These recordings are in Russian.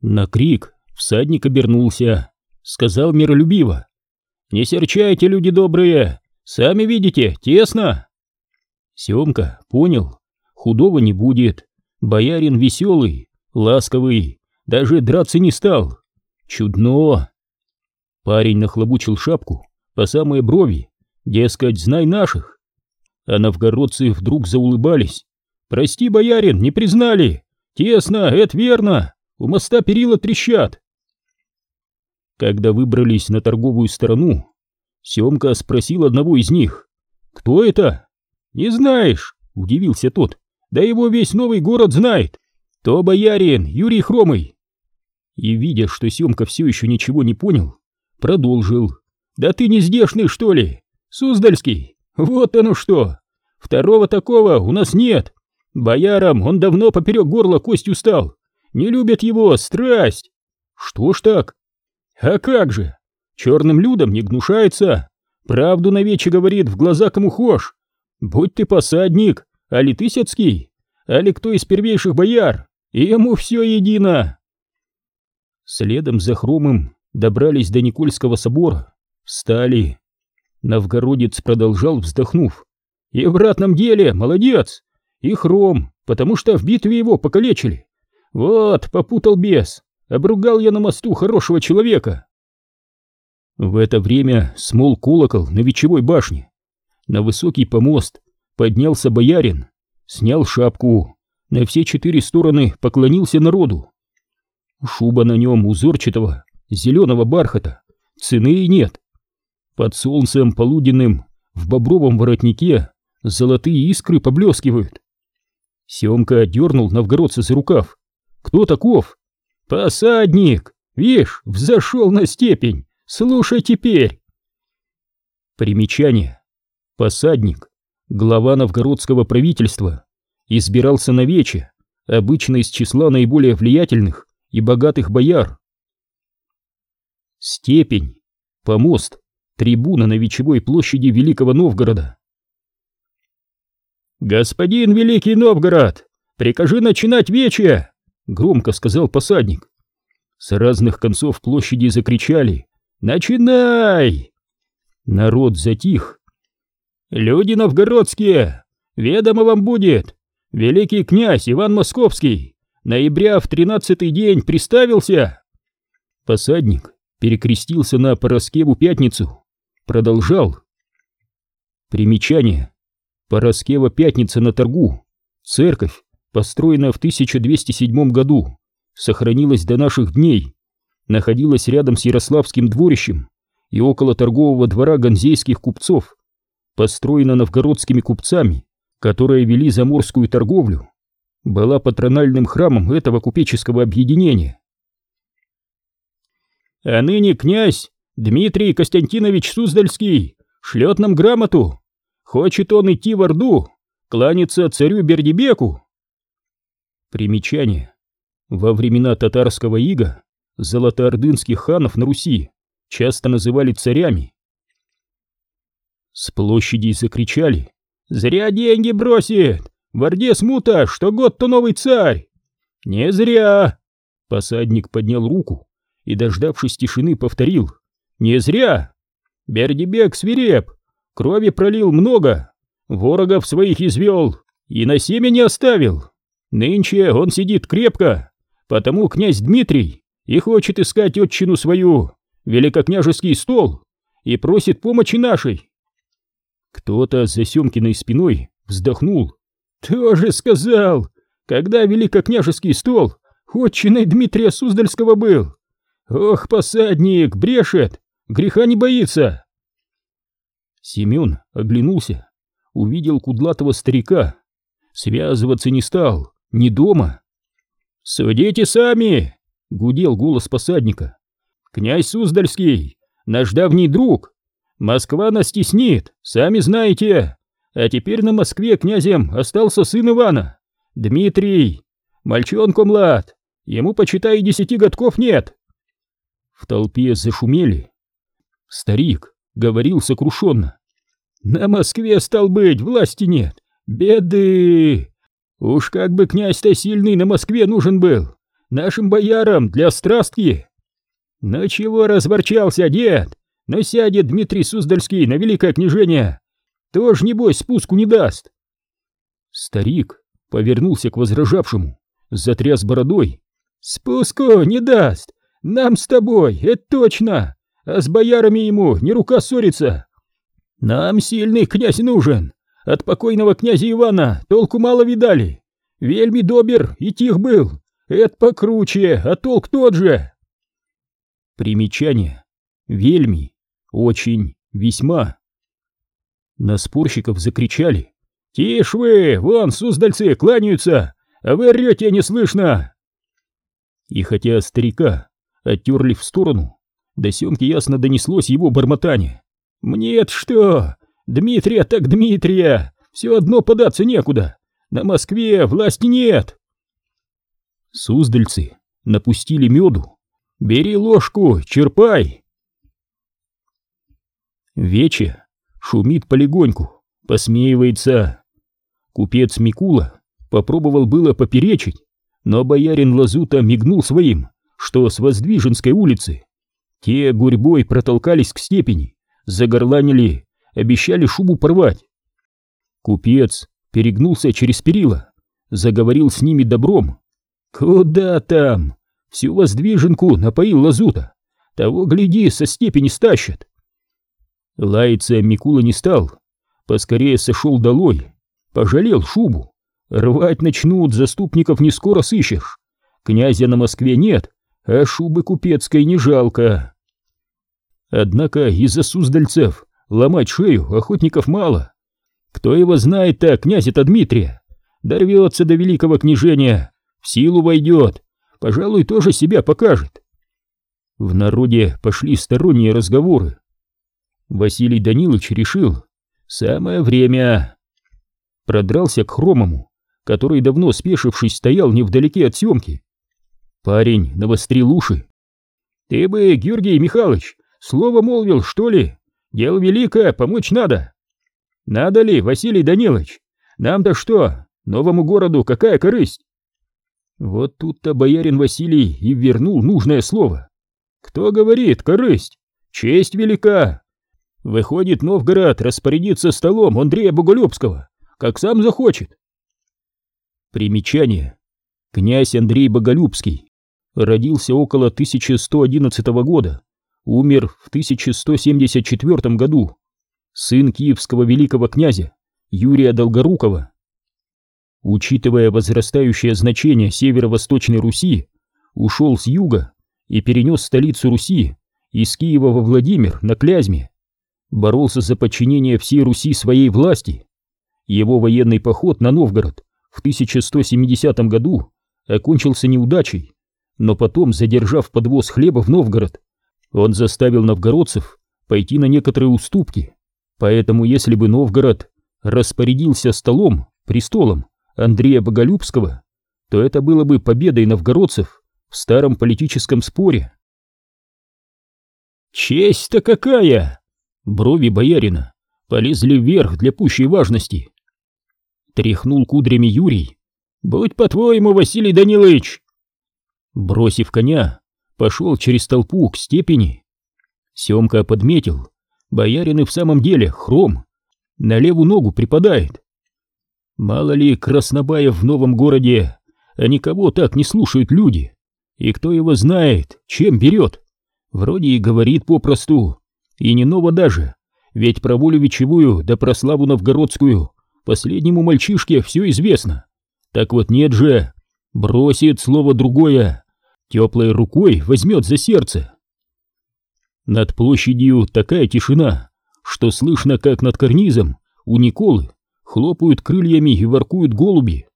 На крик всадник обернулся, сказал миролюбиво. «Не серчайте, люди добрые, сами видите, тесно!» Семка понял, худого не будет, боярин веселый, ласковый, даже драться не стал. Чудно! Парень нахлобучил шапку по самые брови, дескать, знай наших. А новгородцы вдруг заулыбались. «Прости, боярин, не признали! Тесно, это верно! У моста перила трещат!» Когда выбрались на торговую сторону, Семка спросил одного из них. «Кто это?» «Не знаешь?» — удивился тот. «Да его весь новый город знает! То боярин Юрий Хромый!» И, видя, что Семка все еще ничего не понял, продолжил. «Да ты не здешний, что ли? Суздальский? Вот оно что! Второго такого у нас нет! Боярам он давно поперек горла костью стал! Не любят его, страсть!» «Что ж так?» «А как же! Черным людям не гнушается! Правду навече говорит, в глаза кому хошь! Будь ты посадник, али тысяцкий, али кто из первейших бояр, ему все едино!» Следом за Хромым добрались до Никольского собора, встали. Новгородец продолжал, вздохнув. «И в ратном деле, молодец! И Хром, потому что в битве его покалечили. Вот, попутал бес, обругал я на мосту хорошего человека!» В это время смол колокол на вечевой башне. На высокий помост поднялся боярин, снял шапку, на все четыре стороны поклонился народу. Шуба на нем узорчатого, зеленого бархата, цены и нет. Под солнцем полуденным в бобровом воротнике золотые искры поблескивают. Семка дернул новгородца за рукав. «Кто таков?» «Посадник! Вишь, взошел на степень! Слушай теперь!» Примечание. Посадник, глава новгородского правительства, избирался на вече, обычно из числа наиболее влиятельных и богатых бояр. Степень, помост, трибуна на Вечевой площади Великого Новгорода. «Господин Великий Новгород, прикажи начинать вече!» — громко сказал посадник. С разных концов площади закричали «Начинай!» Народ затих. «Люди новгородские, ведомо вам будет, великий князь Иван Московский ноября в тринадцатый день приставился!» Посадник перекрестился на Пороскеву пятницу. Продолжал. Примечание. Пороскева пятница на торгу. Церковь, построенная в 1207 году, сохранилась до наших дней. Находилась рядом с Ярославским дворищем и около торгового двора ганзейских купцов. Построена новгородскими купцами, которые вели заморскую торговлю. Была патрональным храмом этого купеческого объединения. А ныне князь Дмитрий Константинович Суздальский шлет нам грамоту. Хочет он идти в Орду, кланяться царю Бердибеку. Примечание. Во времена татарского ига золотоордынских ханов на Руси часто называли царями. С площади закричали «Зря деньги бросит! В Орде смута, что год, то новый царь!» «Не зря!» Посадник поднял руку и, дождавшись тишины, повторил. «Не зря! Бердибек свиреп, крови пролил много, ворогов своих извел и на семя не оставил. Нынче он сидит крепко, потому князь Дмитрий и хочет искать отчину свою, великокняжеский стол, и просит помощи нашей». Кто-то за Семкиной спиной вздохнул. «Тоже сказал, когда великокняжеский стол отчиной Дмитрия Суздальского был, «Ох, посадник, брешет! Греха не боится!» Семен оглянулся, увидел кудлатого старика. Связываться не стал, не дома. «Судите сами!» — гудел голос посадника. «Князь Суздальский, наш давний друг. Москва нас теснит, сами знаете. А теперь на Москве князем остался сын Ивана, Дмитрий. Мальчонку млад, ему, почитай, десяти годков нет. В толпе зашумели. Старик говорил сокрушенно. «На Москве, стал быть, власти нет. Беды! Уж как бы князь-то сильный на Москве нужен был. нашим боярам для страстки. Ну чего разворчался дед? Но сядет Дмитрий Суздальский на великое княжение. Тоже, небось, спуску не даст. Старик повернулся к возражавшему, затряс бородой. Спуску не даст. Нам с тобой, это точно. А с боярами ему не рука ссорится. Нам сильный князь нужен. От покойного князя Ивана толку мало видали. Вельми добер и тих был. Это покруче, а толк тот же. Примечание. Вельми. Очень. Весьма. На спорщиков закричали. «Тише вы! Вон, суздальцы, кланяются! А вы орете не слышно!» И хотя старика оттерли в сторону, до Семки ясно донеслось его бормотание. «Мне-то что? Дмитрия так Дмитрия! Все одно податься некуда! На Москве власти нет!» Суздальцы напустили меду. «Бери ложку, черпай!» Вече шумит полегоньку, посмеивается. Купец Микула попробовал было поперечить, но боярин Лазута мигнул своим, что с Воздвиженской улицы. Те гурьбой протолкались к степени, загорланили, обещали шубу порвать. Купец перегнулся через перила, заговорил с ними добром. «Куда там? Всю воздвиженку напоил лазута. Того, гляди, со степени стащат». Лаяться Микула не стал, поскорее сошел долой, пожалел шубу. Рвать начнут, заступников не скоро сыщешь. Князя на Москве нет, а шубы купецкой не жалко. Однако из-за суздальцев ломать шею охотников мало. Кто его знает-то, князя-то Дмитрия? Дорвется до великого княжения, в силу войдет, пожалуй, тоже себя покажет. В народе пошли сторонние разговоры. Василий Данилович решил, самое время. Продрался к хромому, который, давно спешившись, стоял невдалеке от съемки. Парень навострил уши. «Ты бы, Георгий Михайлович, слово молвил, что ли? Дело великое, помочь надо». «Надо ли, Василий Данилович? Нам-то что, новому городу какая корысть?» Вот тут-то боярин Василий и вернул нужное слово. «Кто говорит, корысть? Честь велика!» Выходит, Новгород распорядится столом Андрея Боголюбского, как сам захочет. Примечание. Князь Андрей Боголюбский родился около 1111 года, умер в 1174 году, сын киевского великого князя Юрия Долгорукова. Учитывая возрастающее значение северо-восточной Руси, ушел с юга и перенес столицу Руси из Киева во Владимир на Клязьме. Боролся за подчинение всей Руси своей власти. Его военный поход на Новгород в 1170 году окончился неудачей, но потом, задержав подвоз хлеба в Новгород, он заставил новгородцев пойти на некоторые уступки. Поэтому если бы Новгород распорядился столом, престолом Андрея Боголюбского, то это было бы победой новгородцев в старом политическом споре. «Честь-то какая!» Брови боярина полезли вверх для пущей важности. Тряхнул кудрями Юрий. «Будь по-твоему, Василий Данилович!» Бросив коня, пошел через толпу к степени. Семка подметил, боярин и в самом деле хром, на левую ногу припадает. Мало ли краснобаев в новом городе, а никого так не слушают люди. И кто его знает, чем берет. Вроде и говорит попросту, и не ново даже, ведь про волю вечевую да про славу новгородскую последнему мальчишке все известно. Так вот нет же, бросит слово другое, теплой рукой возьмет за сердце. Над площадью такая тишина, что слышно, как над карнизом у Николы хлопают крыльями и воркуют голуби.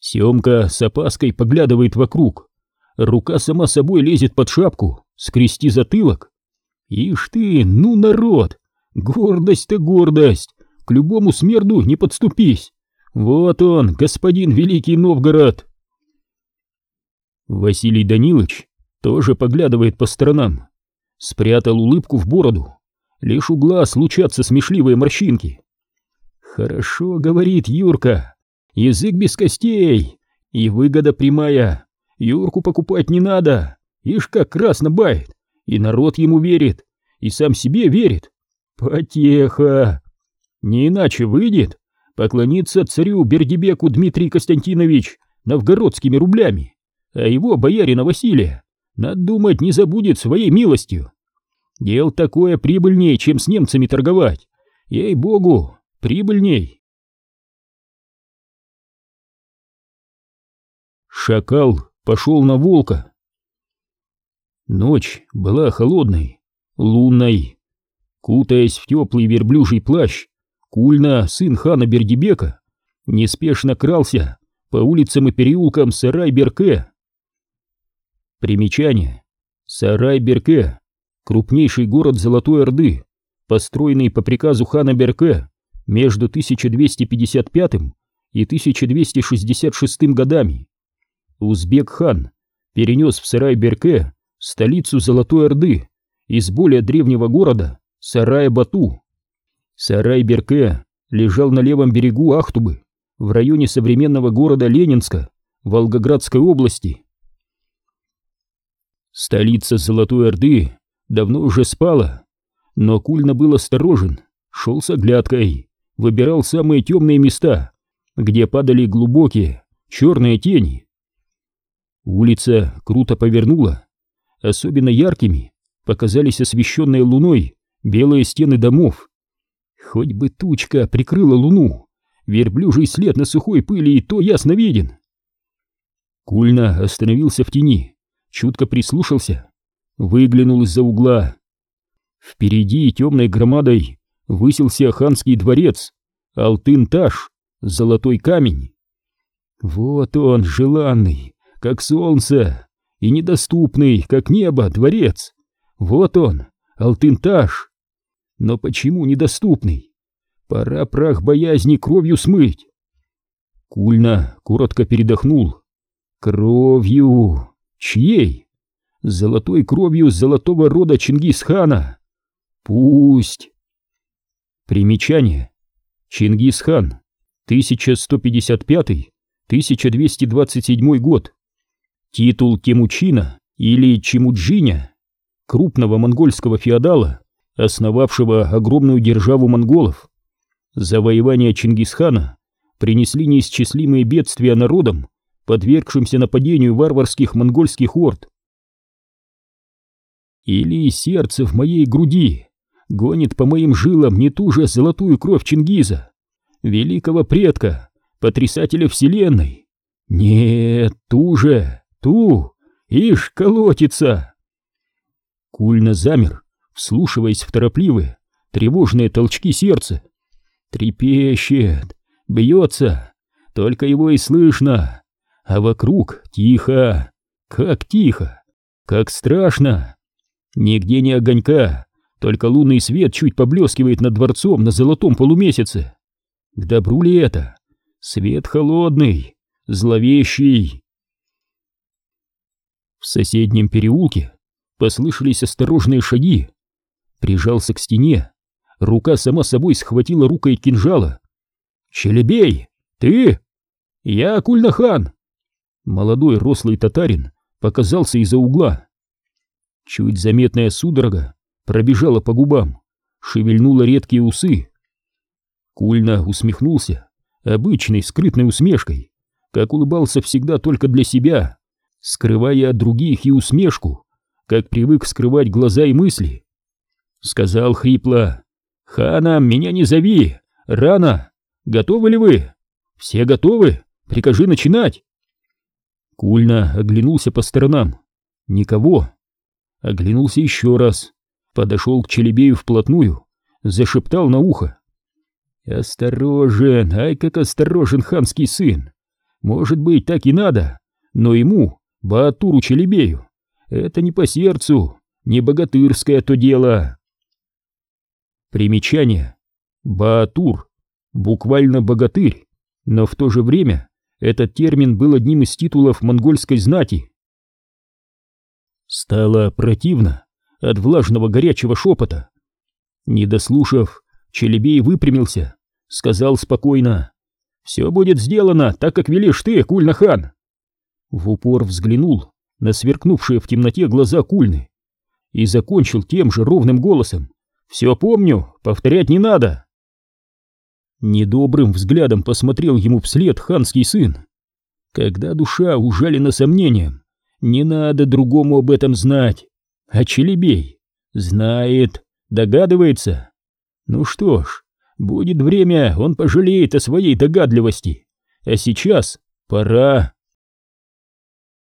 Семка с опаской поглядывает вокруг, рука сама собой лезет под шапку, скрести затылок. Ишь ты, ну народ, гордость-то гордость, к любому смерду не подступись. Вот он, господин Великий Новгород. Василий Данилович тоже поглядывает по сторонам, спрятал улыбку в бороду, лишь у глаз лучатся смешливые морщинки. Хорошо, говорит Юрка, язык без костей и выгода прямая. Юрку покупать не надо, ишь как красно бает, и народ ему верит, и сам себе верит. Потеха! Не иначе выйдет поклониться царю Бердибеку Дмитрий Константинович новгородскими рублями, а его боярина Василия, надо думать, не забудет своей милостью. Дел такое прибыльнее, чем с немцами торговать. Ей-богу, прибыльней. Шакал пошел на волка. Ночь была холодной, лунной. Кутаясь в теплый верблюжий плащ, Кульна, сын хана Бердибека, неспешно крался по улицам и переулкам Сарай-Берке. Примечание. Сарай-Берке — крупнейший город Золотой Орды, построенный по приказу хана Берке между 1255 и 1266 годами. Узбек-хан перенес в Сарай-Берке столицу Золотой Орды из более древнего города Сарая-Бату. Сарай-Берке лежал на левом берегу Ахтубы, в районе современного города Ленинска, Волгоградской области. Столица Золотой Орды давно уже спала, но Кульна был осторожен, шел с оглядкой, выбирал самые темные места, где падали глубокие черные тени. Улица круто повернула, особенно яркими показались освещенные луной белые стены домов, Хоть бы тучка прикрыла луну, верблюжий след на сухой пыли и то ясно виден. Кульна остановился в тени, чутко прислушался, выглянул из-за угла. Впереди темной громадой высился ханский дворец, Алтын-Таш, золотой камень. Вот он, желанный, как солнце, и недоступный, как небо, дворец. Вот он, Алтын-Таш, но почему недоступный? Пора прах боязни кровью смыть. Кульна коротко передохнул. Кровью. Чьей? Золотой кровью золотого рода Чингисхана. Пусть. Примечание. Чингисхан. 1155-1227 год. Титул Темучина или Чемуджиня, крупного монгольского феодала, основавшего огромную державу монголов. Завоевания Чингисхана принесли неисчислимые бедствия народам, подвергшимся нападению варварских монгольских орд. Или сердце в моей груди гонит по моим жилам не ту же золотую кровь Чингиза, великого предка, потрясателя вселенной. Нет, ту же, ту, ишь, колотится. Кульно замер, вслушиваясь в торопливые, тревожные толчки сердца. Трепещет, бьется, только его и слышно, а вокруг тихо, как тихо, как страшно. Нигде не огонька, только лунный свет чуть поблескивает над дворцом на золотом полумесяце. К добру ли это? Свет холодный, зловещий. В соседнем переулке послышались осторожные шаги, прижался к стене. Рука сама собой схватила рукой кинжала. «Челебей! Ты?» «Я Кульнахан!» Молодой рослый татарин показался из-за угла. Чуть заметная судорога пробежала по губам, шевельнула редкие усы. Кульна усмехнулся, обычной скрытной усмешкой, как улыбался всегда только для себя, скрывая от других и усмешку, как привык скрывать глаза и мысли. Сказал хрипло. «Хана, меня не зови! Рано! Готовы ли вы? Все готовы? Прикажи начинать!» Кульно оглянулся по сторонам. Никого. Оглянулся еще раз. Подошел к Челебею вплотную. Зашептал на ухо. «Осторожен, ай, как осторожен ханский сын! Может быть, так и надо, но ему, Баатуру Челебею, это не по сердцу, не богатырское то дело!» Примечание. Баатур. Буквально богатырь, но в то же время этот термин был одним из титулов монгольской знати. Стало противно от влажного горячего шепота. Не дослушав, Челебей выпрямился, сказал спокойно. «Все будет сделано, так как велишь ты, Кульнахан!» В упор взглянул на сверкнувшие в темноте глаза Кульны и закончил тем же ровным голосом. «Все помню, повторять не надо!» Недобрым взглядом посмотрел ему вслед ханский сын. Когда душа ужалена сомнением, не надо другому об этом знать. А Челебей знает, догадывается. Ну что ж, будет время, он пожалеет о своей догадливости. А сейчас пора.